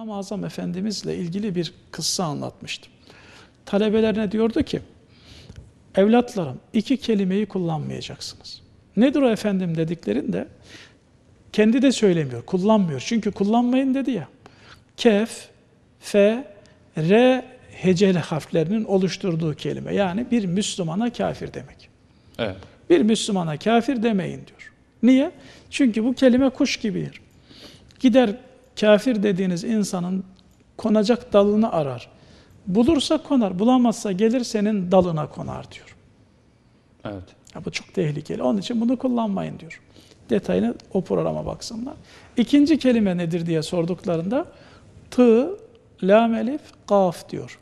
İmam-ı Azam Efendimizle ilgili bir kıssa anlatmıştı. Talebelerine diyordu ki, evlatlarım iki kelimeyi kullanmayacaksınız. Nedir o efendim dediklerinde kendi de söylemiyor, kullanmıyor. Çünkü kullanmayın dedi ya. Kef, fe, re heceli harflerinin oluşturduğu kelime. Yani bir Müslümana kafir demek. Evet. Bir Müslümana kafir demeyin diyor. Niye? Çünkü bu kelime kuş gibidir. Gider kafir dediğiniz insanın konacak dalını arar. Bulursa konar, bulamazsa gelir senin dalına konar diyor. Evet. Ya bu çok tehlikeli. Onun için bunu kullanmayın diyor. Detayını o programa baksınlar. İkinci kelime nedir diye sorduklarında tı, lam elif, kaf diyor.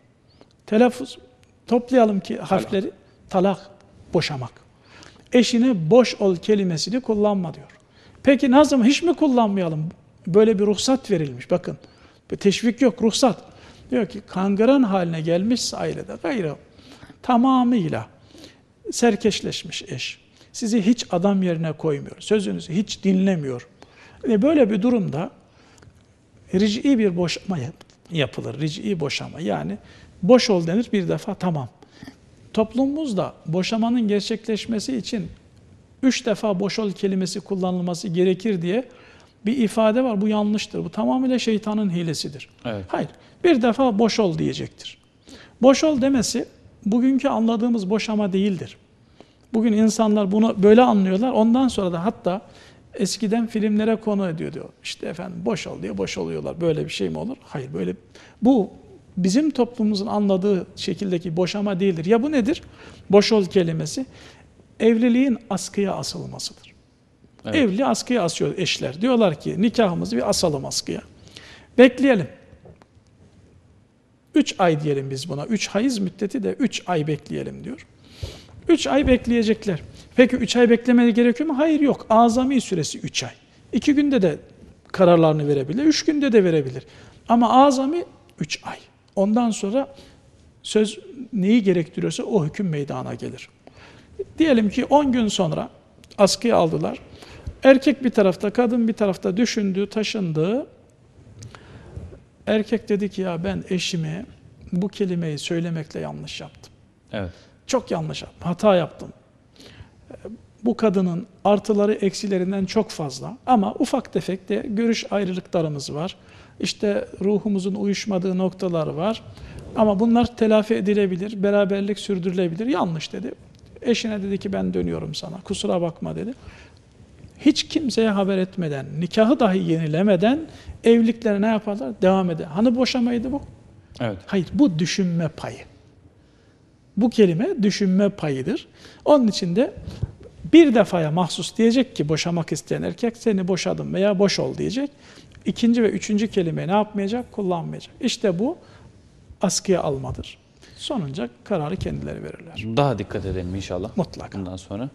Telaffuz toplayalım ki harfleri talak, boşamak. Eşine boş ol kelimesini kullanma diyor. Peki Nazım hiç mi kullanmayalım? Böyle bir ruhsat verilmiş. Bakın bir teşvik yok, ruhsat. Diyor ki kangren haline gelmişse ailede gayrı tamamıyla serkeşleşmiş eş. Sizi hiç adam yerine koymuyor. Sözünüzü hiç dinlemiyor. Ve böyle bir durumda ric'i bir boşama yapılır. Ric'i boşama. Yani boş ol denir bir defa tamam. Toplumumuzda boşamanın gerçekleşmesi için üç defa boş ol kelimesi kullanılması gerekir diye bir ifade var. Bu yanlıştır. Bu tamamıyla şeytanın hilesidir. Evet. Hayır. Bir defa boş ol diyecektir. Boş ol demesi bugünkü anladığımız boşama değildir. Bugün insanlar bunu böyle anlıyorlar. Ondan sonra da hatta eskiden filmlere konu ediyor diyor. İşte efendim boş ol diye boş oluyorlar. Böyle bir şey mi olur? Hayır böyle. Bu bizim toplumumuzun anladığı şekildeki boşama değildir. Ya bu nedir? Boş ol kelimesi evliliğin askıya asılmasıdır. Evet. Evli askıya asıyor eşler. Diyorlar ki nikahımızı bir asalım askıya. Bekleyelim. Üç ay diyelim biz buna. Üç hayız müddeti de üç ay bekleyelim diyor. Üç ay bekleyecekler. Peki üç ay beklemeye gerekiyor mu? Hayır yok. Azami süresi üç ay. İki günde de kararlarını verebilir. Üç günde de verebilir. Ama azami üç ay. Ondan sonra söz neyi gerektiriyorsa o hüküm meydana gelir. Diyelim ki 10 gün sonra askıya aldılar. Erkek bir tarafta, kadın bir tarafta düşündü, taşındı. Erkek dedi ki ya ben eşime bu kelimeyi söylemekle yanlış yaptım. Evet. Çok yanlış yaptım, hata yaptım. Bu kadının artıları eksilerinden çok fazla ama ufak tefek de görüş ayrılıklarımız var. İşte ruhumuzun uyuşmadığı noktalar var. Ama bunlar telafi edilebilir, beraberlik sürdürülebilir. Yanlış dedi. Eşine dedi ki ben dönüyorum sana, kusura bakma dedi. Hiç kimseye haber etmeden, nikahı dahi yenilemeden evliliklerine ne yaparlar? Devam eder. Hani boşamaydı bu? Evet. Hayır, bu düşünme payı. Bu kelime düşünme payıdır. Onun için de bir defaya mahsus diyecek ki boşamak isteyen erkek seni boşadım veya boş ol diyecek. İkinci ve üçüncü kelimeyi ne yapmayacak? Kullanmayacak. İşte bu askıya almadır. Sonunca kararı kendileri verirler. Daha dikkat edelim inşallah. Mutlaka. Bundan sonra.